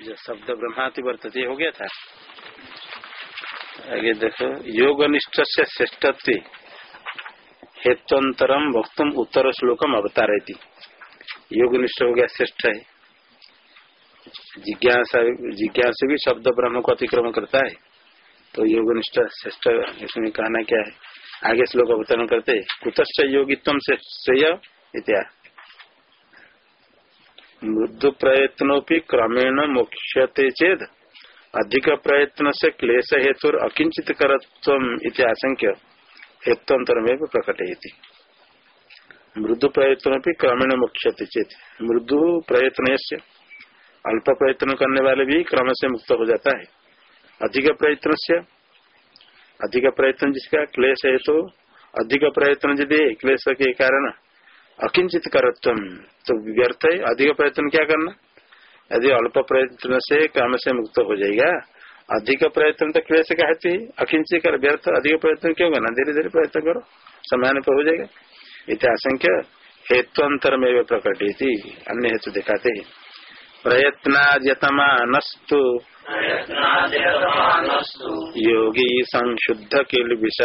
जो शब्द ब्रह्माति वर्तते हो गया था। आगे देखो योग निष्ठ से श्रेष्ठत्व हेतुअंतरम वक्तुम उत्तर श्लोकम अवतार योग निष्ठ हो गया, श्रेष्ठ है। जिज्ञासा जिज्ञासा भी शब्द ब्रह्म को अतिक्रमण करता है। तो योग निष्ठ श्रेष्ठ, इसमें कहना क्या है? आगे श्लोक अवतरण करते कुतश्च योगित्व श्रेय इत्या मृदु प्रयत्नों क्रमेण मोक्षते चेद। अधिक प्रयत्न से क्लेश हेतु अकिंचित करत्व आशंक्य हेतुअंतर में प्रकट मृदु प्रयत्न भी क्रमेण मुख्यते चेत। मृदु प्रयत्न से अल्प प्रयत्न करने वाले भी क्रम से मुक्त हो जाता है। अधिक प्रयत्न से अधिक प्रयत्न जिसका क्लेश है तो अधिक प्रयत्न यदि क्लेश के कारण अकिंचित करत्व। तो व्यर्थ है अधिक प्रयत्न क्या करना? यदि अल्प प्रयत्न से काम से मुक्त हो जाएगा, अधिक प्रयत्न तो क्लेश कहते ही अकिंचित कर व्यर्थ अधिक प्रयत्न क्यों करना? धीरे धीरे प्रयत्न करो समय पर हो जाएगा। इतिहासंख्य हेतुअंतर में प्रकट अन्य हेतु दिखाते हैं। प्रयत्नाद्यतमानस्तु योगी संशुद्ध किल विष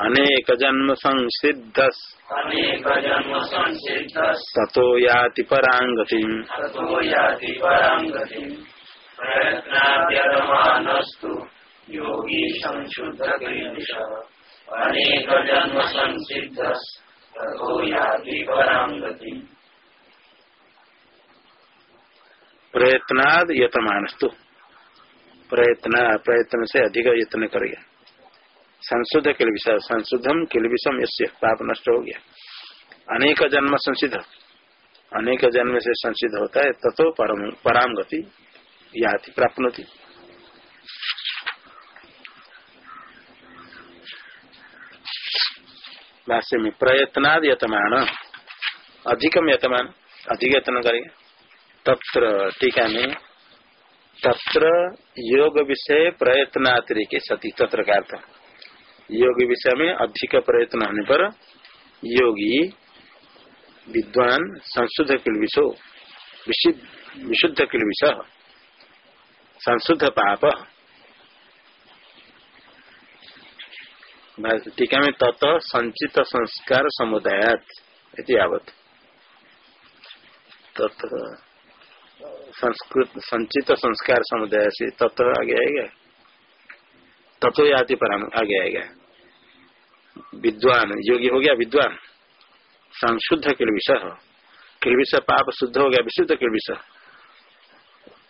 अनेक जन्म संसिद्ध ततो याति परांगति योगी संशुद्ध अनेक जन्म संसिद्ध ततो याति परांगति प्रयत्नाद यतमानस्तु। प्रयत्न प्रयत्न से अधिक यत्न करेगा संशुद्ध किल विषय संशुद्धम किल विषम यश्य पाप नष्ट हो गया। अनेक जन्म संसिद्ध। अनेक जन्म से संसिद्ध होता है तथो परम गति याति प्राप्त भाष्य में प्रयत्नाद यतमान। अधिकम यतमान, अधिक यत्न करेगा तत्र टीका में तत्र योग विषय प्रयत्न अतिरिक्त सती, तत्र का अर्थ? योग विषय में अधिक प्रयत्न होने पर योगी, विद्वान, संशुद्ध किलविशो विशुद्ध किलविश संशुद्ध पाप। टीका में तत संचित संस्कार समुदाय तत्र संस्कृत, संचित संस्कार समुदाय से तत्व आगे आएगा। तत्व आदि पर आगे आएगा। विद्वान, योगी हो गया विद्वान। संशुद्ध किलविष किलविष पाप शुद्ध हो गया, विशुद्ध किलविष।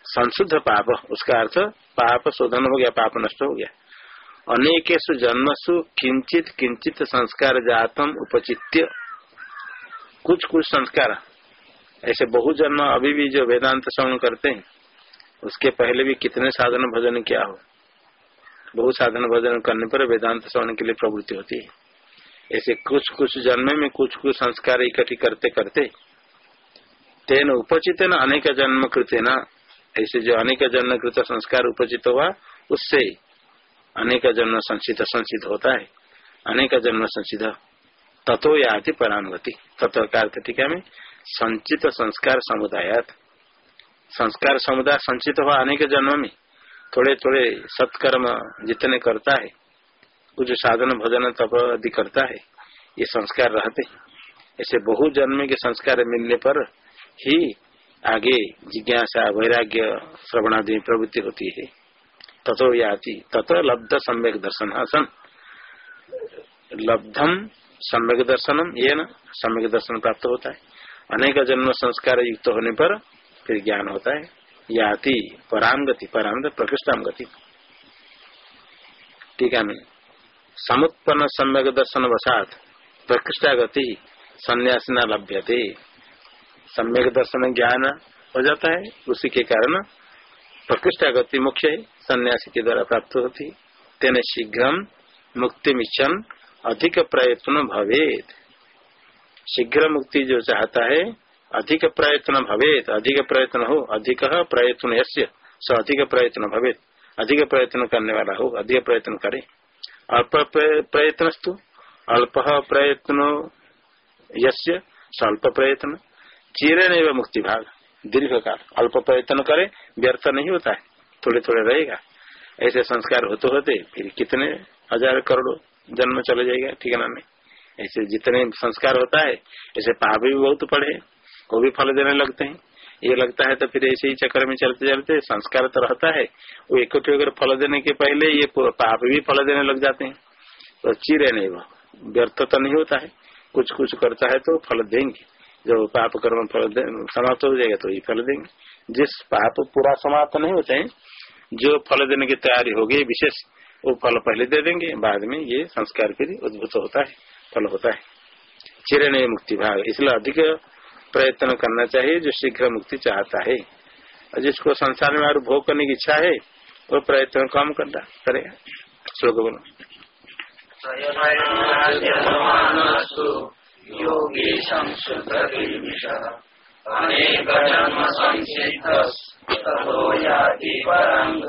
संशुद्ध पाप, उसका अर्थ पाप शोधन हो गया, पाप नष्ट हो गया। अनेकेशु जन्मसु किंचित किंचित संस्कार जातम उपचित्य। कुछ कुछ संस्कार। ऐसे बहु जन्म अभी भी जो वेदांत श्रवण करते हैं, उसके पहले भी कितने साधन भजन क्या हो? बहु साधन भजन करने पर वेदांत श्रवण के लिए प्रवृत्ति होती है। ऐसे कुछ कुछ जन्म में कुछ कुछ संस्कार इकट्ठी करते करते, तेन उपचित न अनेक जन्म कृत्य न ऐसे जो अनेक जन्म कृत संस्कार उपचित हुआ, उससे अनेक जन्म संचित संचित होता है। अनेक जन्म संचित तथो या परानुगति तत्व का अर्थ टीका में संचित संस्कार समुदाय संस्कार समुदाय संचित हुआ अनेक जन्म में। थोड़े थोड़े सत्कर्म जितने करता है, कुछ साधन भजन तप आदि करता है, ये संस्कार रहते ऐसे बहु जन्म के संस्कार मिलने पर ही आगे जिज्ञासा, वैराग्य, श्रवणादि प्रवृत्ति होती है। तथो याति तथो लब्ध सम्यक दर्शन सन लब्धम सम्यक दर्शनम ये न सम्यक दर्शन प्राप्त होता है। अनेक जन्म संस्कार युक्त होने पर फिर ज्ञान होता है। याति पराम गति पराम प्रकृष्टाम गति टीका में। समुत्पन्न सम्यक दर्शन वसात, प्रकृष्टा गति, संन्यास न लभ्यते। सम्यक दर्शन ज्ञान हो जाता है, उसी के कारण प्रकृष्टा गति मुख्य है, सन्यासी के द्वारा प्राप्त होती। तेने शीघ्र मुक्ति मिशन अधिक प्रयत्न भवेद शीघ्र मुक्ति जो चाहता है, अधिक प्रयत्न भवेत, अधिक प्रयत्न हो, अधिक प्रयत्न यश्य स अधिक प्रयत्न भवेत। अधिक प्रयत्न करने वाला हो, अधिक प्रयत्न करे। अल्प प्रयत्नस्तु। अल्प प्रयत्न यश्य स्वल्प प्रयत्न। चिरे मुक्ति भाग। दीर्घ काल अल्प प्रयत्न करे, व्यर्थ नहीं होता है। थोड़े थोड़े रहेगा। ऐसे संस्कार होते होते फिर कितने हज़ार करोड़ जन्म चले जाएगा ठिकाना में ऐसे जितने संस्कार होता है, ऐसे पाप भी बहुत पड़े वो भी फल देने लगते हैं। ये लगता है तो फिर ऐसे ही चक्र में चलते चलते संस्कार तो रहता है, वो इकट्ठे अगर फल देने के पहले ये पाप भी फल देने लग जाते हैं। तो चिरे नहीं वो, व्यर्थ तो नहीं होता है, कुछ कुछ करता है तो फल देंगे। जब पाप कर्म फल समाप्त हो जाएगा तो ये फल देंगे। जिस पाप पूरा समाप्त नहीं होते हैं, जो फल देने की तैयारी होगी विशेष, वो फल पहले दे देंगे, बाद में ये संस्कार फिर उद्भुत होता है। फल होता है। चिरे नहीं मुक्ति भाग। इसलिए अधिक प्रयत्न करना चाहिए, जो शीघ्र मुक्ति चाहता है। और जिसको संसार में और भोग करने की इच्छा है, वो प्रयत्न कम करना करेगा। श्लोक बोलो।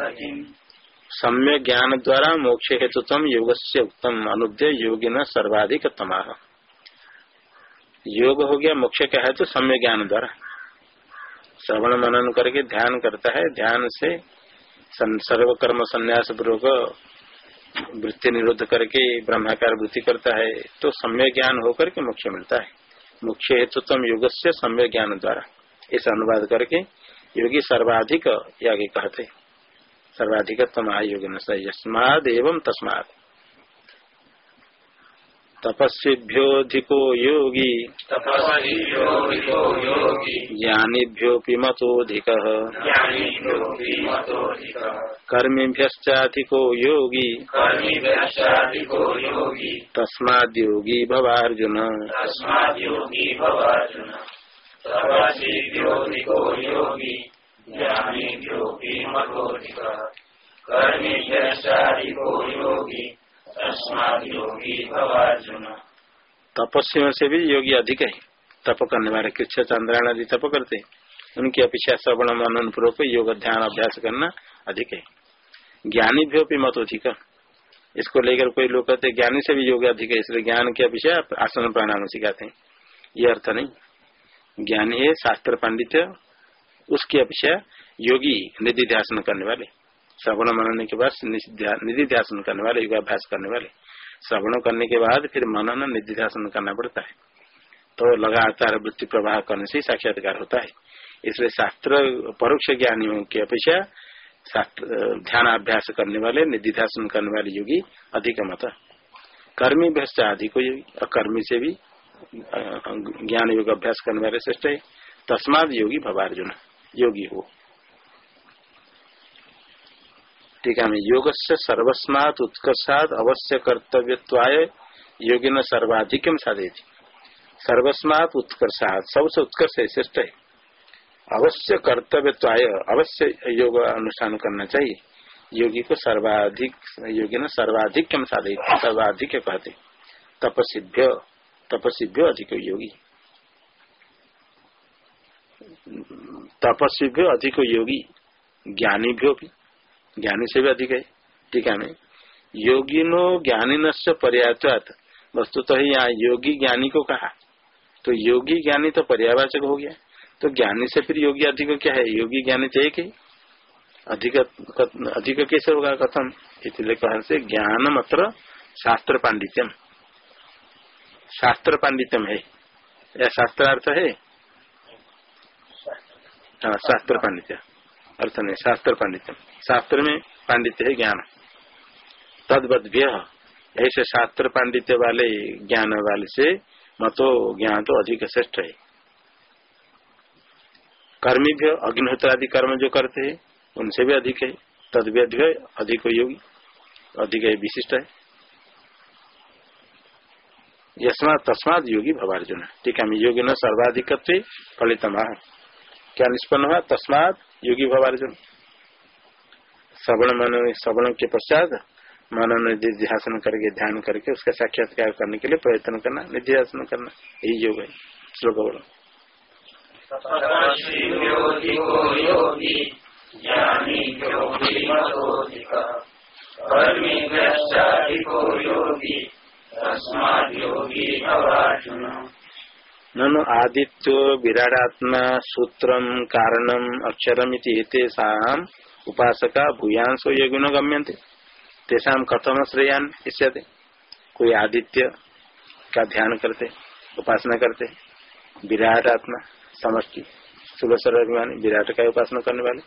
योगी सम्य ज्ञान द्वारा मोक्ष हेतुतम योग से उत्तम अनुद्य योगी न सर्वाधिक तमाह योग हो गया मोक्ष क्या है तो सम्य ज्ञान द्वारा। श्रवण मनन करके ध्यान करता है। ध्यान से सर्व कर्म संन्यास पूर्वक वृत्ति निरोध करके ब्रह्माकार वृत्ति करता है तो सम्य ज्ञान होकर के मोक्ष मिलता है। मुख्य हेतुत्म योग से सम्य ज्ञान द्वारा। इस अनुवाद करके योगी सर्वाधिक आगे कहते सर्वाधिक तम आयोग यस्माद एवं तस्माद तपस्विभ्योऽधिको योगी। मतोऽधिकः। ज्ञानिभ्योऽपि कर्मिभ्यश्चाधिको योगी। तस्माद्योगी भवार्जुन। तस्माद्योगी भवार्जुन। तपस्वियों से भी योगी अधिक है। तप करने वाले कृष्ण चंद्रायण आदि तप करते उनकी अपेक्षा श्रवण, मनन पूर्वक योग, ध्यान, अभ्यास करना अधिक है। ज्ञानी भी मत अधिक इसको लेकर कोई लोग कहते ज्ञानी से भी योग अधिक है, इसलिए ज्ञान की अपेक्षा आसन प्राणायाम सिखाते हैं। ये अर्थ नहीं। ज्ञानी है, शास्त्र पांडित्य उसकी अपेक्षा योगी निधि ध्यान करने वाले। श्रवण मनने के बाद निधि ध्यान करने वाले, योगाभ्यास करने वाले। श्रवण करने के बाद फिर मनन निधि ध्यान करना पड़ता है। तो लगातार वृत्ति प्रवाह करने से साक्षात्कार होता है। इसलिए शास्त्र, परोक्ष ज्ञानियों की अपेक्षा ध्यान अभ्यास करने वाले निधि ध्यान करने वाले योगी अधिक मत कर्मी भ्रष्ट अधिक योगी और कर्मी से भी ज्ञान योग अभ्यास करने वाले श्रेष्ठ है। तस्माद योगी भवार्जुन। योगी हो। ठीक है योग से सर्वस्मात उत्कर्षाद अवश्य कर्तव्यवाय योगी न सर्वाधिक सर्वस्मात उत्कर्षाद सबसे उत्कर्ष है, श्रेष्ठ है। अवश्य कर्तव्यवाय अवश्य योग अनुष्ठान करना चाहिए। योगी को सर्वाधिक योगी न सर्वाधिक साधे सर्वाधिक कहते तपसिभ्य तपसिभ्य अधिक योगी। तपस्वी अधिक योगी, ज्ञानी भी ज्ञानी से भी अधिक है में योगिनो ज्ञानी न पर्याप्त वस्तु तो ही यहाँ योगी ज्ञानी को कहा। तो योगी ज्ञानी तो पर्यावाचक हो गया। तो ज्ञानी से फिर योगी अधिक क्या है? योगी ज्ञानी चाहिए कि अधिक अधिक कैसे होगा कथम इसलिए कहा से ज्ञान मात्र शास्त्र पांडित्यम। शास्त्र पांडित्यम है। या शास्त्रार्थ है। हाँ शास्त्र पांडित्य। अर्थ नहीं, शास्त्र पांडित्य। शास्त्र में पांडित्य है ज्ञान। तदवद्य ऐसे शास्त्र पांडित्य वाले ज्ञान वाले से मतो ज्ञान तो अधिक श्रेष्ठ है। कर्मी भी अग्निहोत्र आदि कर्म जो करते हैं, उनसे भी अधिक है। तदव्य अधिक योगी, अधिक विशिष्ट है। यस्मा तस्माद योगी भवार्जुन। ठीक है योगी न सर्वाधिक फलितमा क्या निष्पन्न हुआ? तस्मात योगी भवार्जुन। श्रवण मन श्रवण के पश्चात मनन निधिध्यासन करके, ध्यान करके उसका साक्षात्कार करने के लिए प्रयत्न करना, निधिध्यासन करना। यही योग है। श्लोक बोलो। ननु आदित्यो विराटात्मा सूत्रम कारणम अक्षरम साम उपासका भूयांशो योगिनो गम्यन्ते। तेषा कथम श्रेयान इष्यते। कोई आदित्य का ध्यान करते, उपासना करते विराट आत्मा समष्टि स्थूल सर्वाभिमानी विराट का उपासना करने वाले,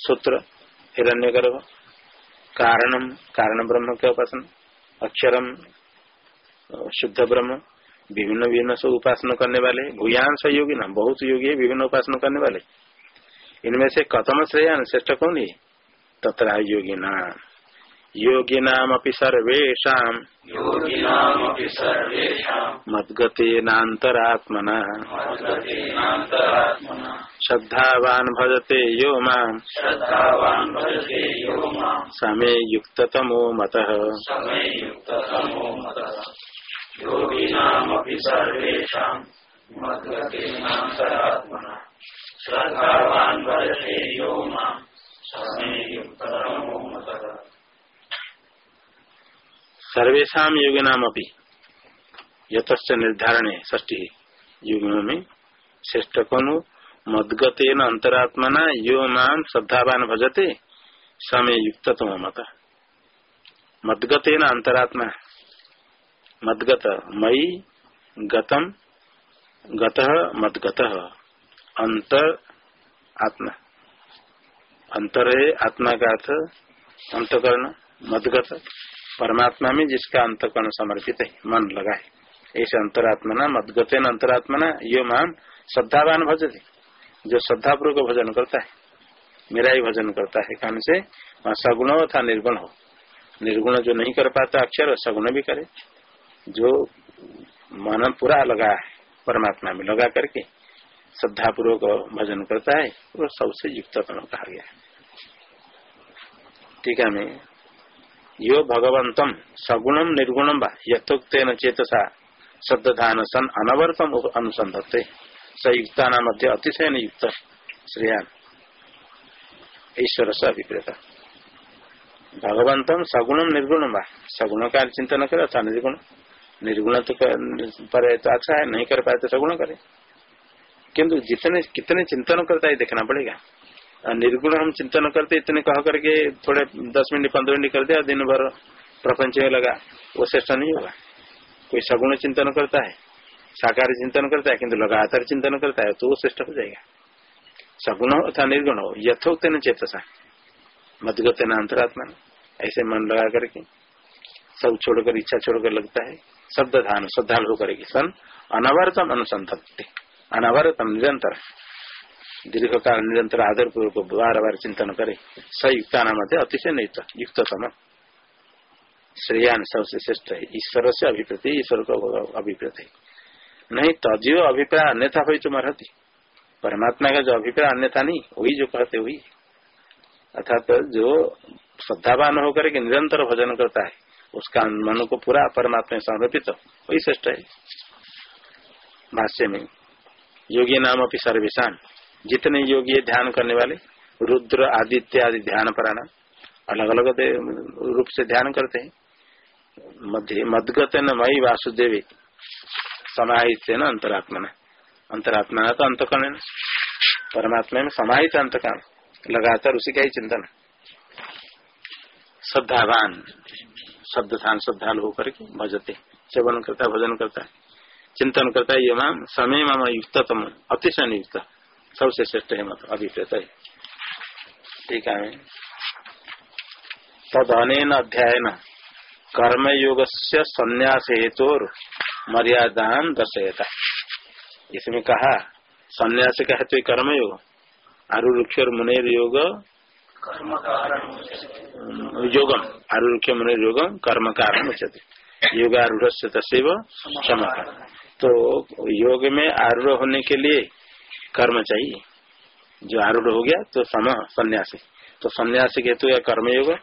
सूत्र हिरण्य गर्भ कारणम कारण ब्रह्म का उपासना अक्षरम शुद्ध ब्रह्म विभिन्न विभिन्न से उपासना करने वाले भूयांश योगी ना बहुत योगी है विभिन्न उपासना करने वाले। इनमें से कथम श्रेयान श्रेष्ठ कौन है? तथा योगी नाम। योगी नाम अपनी सर्वेशा मद्गतेनातरात्मना श्रद्धावान भजते यो समे युक्ततमो मतः। योगिनामपि सर्वेषां यो सर्वेशा योगिनाम यथ निर्धारण ष्टी युगों में श्रेष्ठ कनु मदगतेन अंतरात्मना यो माम श्रद्धावान भजते समय युक्त तम मत मदगतेन अंतरात्मा मदगत मई गतम, गत मदगत अंतर आत्मा। अंतर है आत्मा का अर्थ अंतकरण, मदगत, परमात्मा में जिसका अंतकरण समर्पित है, मन लगा है। ऐसे अंतरात्मा न मदगते न अंतरात्मा न यो मान श्रद्धावान भजते जो श्रद्धा श्रद्धापूर्वक भजन करता है, मेरा ही भजन करता है कहने से सगुण हो था निर्गुण हो। निर्गुण जो नहीं कर पाता अक्षर, सगुण भी करे। जो मन पूरा लगा परमात्मा में लगा करके श्रद्धा पूर्वक भजन करता है, वो सबसे युक्त कहा गया ठीक है, मैं यो भगवंतम सगुणम निर्गुणम वा यथोक्न चेतसा शब्दान सन अनवरतम अनुसंधत्ते सयुक्ता मध्य अतिशय युक्त श्रेयान। ईश्वर से अभिप्रेत। भगवंतम सगुणम निर्गुणम सगुण का चिंतन करे अथा निर्गुण। निर्गुण तो पर तो अच्छा है, नहीं कर पाए तो सगुण करे। किंतु जितने, कितने चिंतन करता है देखना पड़ेगा। निर्गुण हम चिंतन करते, इतने कह करके थोड़े दस मिनट, पंद्रह मिनट कर दिया, दिन भर प्रपंच में लगा, वो श्रेष्ठ नहीं होगा। कोई सगुण चिंतन करता है, साकार चिंतन करता है, किंतु लगातार चिंतन करता है तो वो श्रेष्ठ हो जाएगा। सगुण हो अथवा निर्गुण हो यथोक्त न चेतसा। मधुगत न अंतरात्मा ऐसे मन लगा करके सब छोड़कर, इच्छा छोड़कर लगता है। शब्द धान श्रद्धालु करेगी। सन अनवरतम अनुसंधत्ते। अनवरतम निरंतर। दीर्घ काल निरंतर आदर पूर्वक बार बार चिंतन करे। सयुक्ता नाम अतिशय नहीं युक्ततम। श्रेयान सबसे श्रेष्ठ है। ईश्वर से अभिप्रति ईश्वर को अभिप्रति। नहीं तजियो अभिप्राय अन्यथा हुई तुम रहती परमात्मा का जो अभिप्राय अन्यथा नहीं वही जो कहते हुई अर्थात जो श्रद्धावान होकर के निरंतर भजन करता है उसका मन को पूरा परमात्मा समर्पित वही श्रेष्ठ है। भाष्य में, योगी नाम अपनी सर्वेशान जितने योगी ध्यान करने वाले, रुद्र, आदित्य आदि ध्यान प्राणा अलग अलग रूप से ध्यान करते हैं। मध्य मदगत न मई वासुदेवी समाहित है न अंतरात्मा न अंतरात्मा तो अंतकरण परमात्मा में समाहित अंतकाल लगातार उसी का ही चिंतन श्रद्धावान। शब्द थान श्रद्धालु होकर के भजते सेवन करता है, भजन करता है। चिंतन करता है, ये माम समय माम युक्ततम, अतिशय युक्त सबसे श्रेष्ठ है मत अभिप्रेत है। ठीक है। तद अन अध्याय न कर्मयोग से संन्यास हेतु मर्यादा दर्शयता। इसमें कहा, संन्यास का हेतु कर्मयोग आरुक्ष मुनेर योग योगम आरुक्ष मुनेर योगम कर्म कारण योगारूढ़ से तस्व तो योग में आरूढ़ होने के लिए कर्म चाहिए। जो आरूढ़ हो गया तो सम, संन्यास। तो संन्यास के हेतु या कर्मयोग,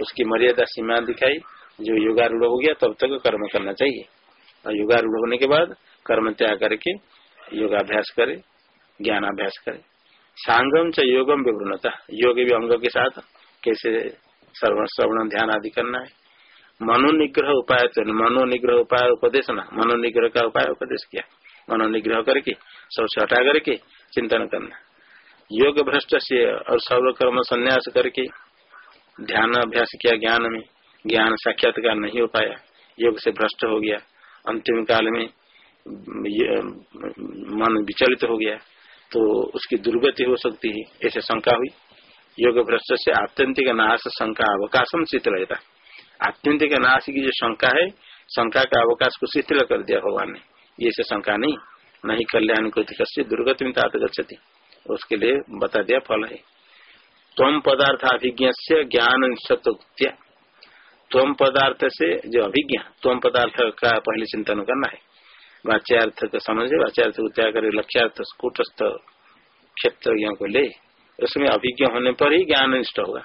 उसकी मर्यादा सीमा दिखाई। जो योगारूढ़ हो गया, तब तक कर्म करना चाहिए। और योगारूढ़ होने के बाद कर्म त्याग करके योगाभ्यास करे, ज्ञानाभ्यास करे। सांगम च योगम विवृणता। योग भी अंग के साथ कैसे सर्वण श्रवण ध्यान आदि करना है। मनोनिग्रह उपाय तो मनोनिग्रह उपाय उपदेश ना। मनोनिग्रह का उपाय उपदेश किया। मनोनिग्रह करके, सबसे हटा करके चिंतन करना। योग भ्रष्ट से और सर्वकर्म संन्यास करके ध्यान अभ्यास किया ज्ञान में। ज्ञान साक्षात्कार नहीं हो पाया। योग से भ्रष्ट हो गया। अंतिम काल में मन विचलित हो गया। तो उसकी दुर्गति हो सकती है। ऐसे शंका हुई। योग भ्रष्ट से आत्यंतिक नाश शंका अवकाशम शिथिल रहता आत्यंतिक नाश की जो शंका है, शंका का अवकाश को शिथिल कर दिया भगवान ने। ये से शंका नहीं। नहीं कल्याण को दुर्गति में तात गति उसके लिए बता दिया फल है। तम पदार्थ अभिज्ञ से ज्ञान निष्ठत्या तम पदार्थ से जो अभिज्ञ तम पदार्थ का पहले चिंतन करना है। वाच्यार्थ को समझे वाच्यार्थ को त्याग करे लक्ष्यार्थ कूटस्थ क्षेत्र को ले उसमें अभिज्ञ होने पर ही ज्ञान निष्ठ होगा।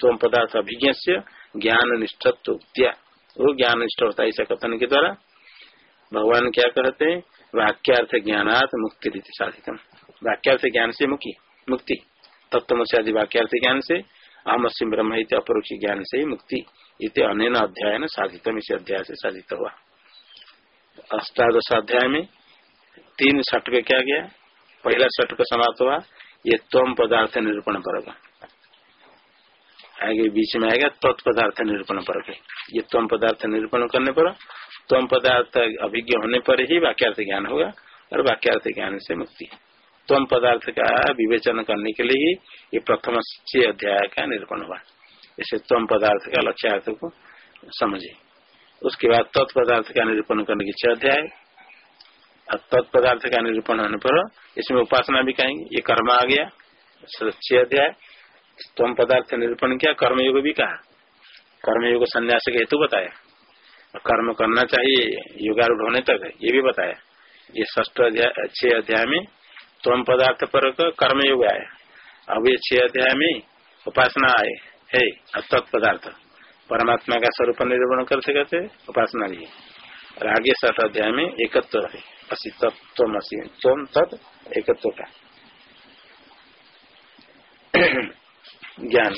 तम पदार्थ अभिज्ञ से ज्ञान निष्ठत्या वो ज्ञान निष्ठ होता है ऐसा कथन के द्वारा। भगवान क्या कहते हैं? वाक्यार्थ ज्ञानार्थ मुक्ति रीति साधितम। वाक्यार्थ ज्ञान से मुक्ति मुक्ति। तत्व से आदि वाक्यार्थ ज्ञान से अहम सिंह ब्रह्म अपरोक्ष ज्ञान से मुक्ति इत अन अध्याय साधित इस अध्याय से साधित हुआ। अष्टादश अध्याय में तीन षटक क्या गया? पहला षटक समाप्त हुआ, ये तम पदार्थ निरूपण पर आगे बीच में आएगा तत्पदार्थ निरूपण पर ये तम पदार्थ निरूपण करने पर तम पदार्थ अभिज्ञ होने पर ही वाक्यार्थ ज्ञान होगा और वाक्यार्थ ज्ञान से मुक्ति। तम पदार्थ का विवेचन करने के लिए ये प्रथम अध्याय का निरूपण हुआ। इसे तम पदार्थ का लक्ष्यार्थ को समझे उसके बाद तत्पदार्थ का निरूपण करने की छह अध्याय। तत्पदार्थ का निरूपण होने पर इसमें उपासना भी कहेंगे। ये कर्म आ गया। छह अध्याय। तम पदार्थ निरूपण किया, कर्मयोग भी कहा। कर्मयोग संन्यास का हेतु बताया। कर्म करना चाहिए, योगारूढ़ होने तक ये भी बताया। ये ष्ठ अध्याय, छह अध्याय में तम पदार्थ पर कर्मयोग आया। अब ये छह अध्याय में उपासना आए। है तत्पदार्थ परमात्मा का स्वरूप निरूपण करते करते उपासना भी और आगे सठ अध्याय में एकत्व है। असी तत्व असी तम तत् एकत्व का। ज्ञान।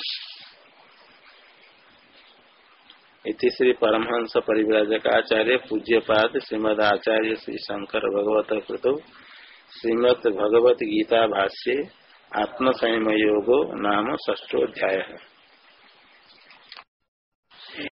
श्री परमहंस परिव्राजक आचार्य पूज्य पाद श्रीमद आचार्य श्री शंकर भगवत कृत श्रीमद भगवत गीता भाष्य आत्म संयम योगो नाम ष्टोध्याय है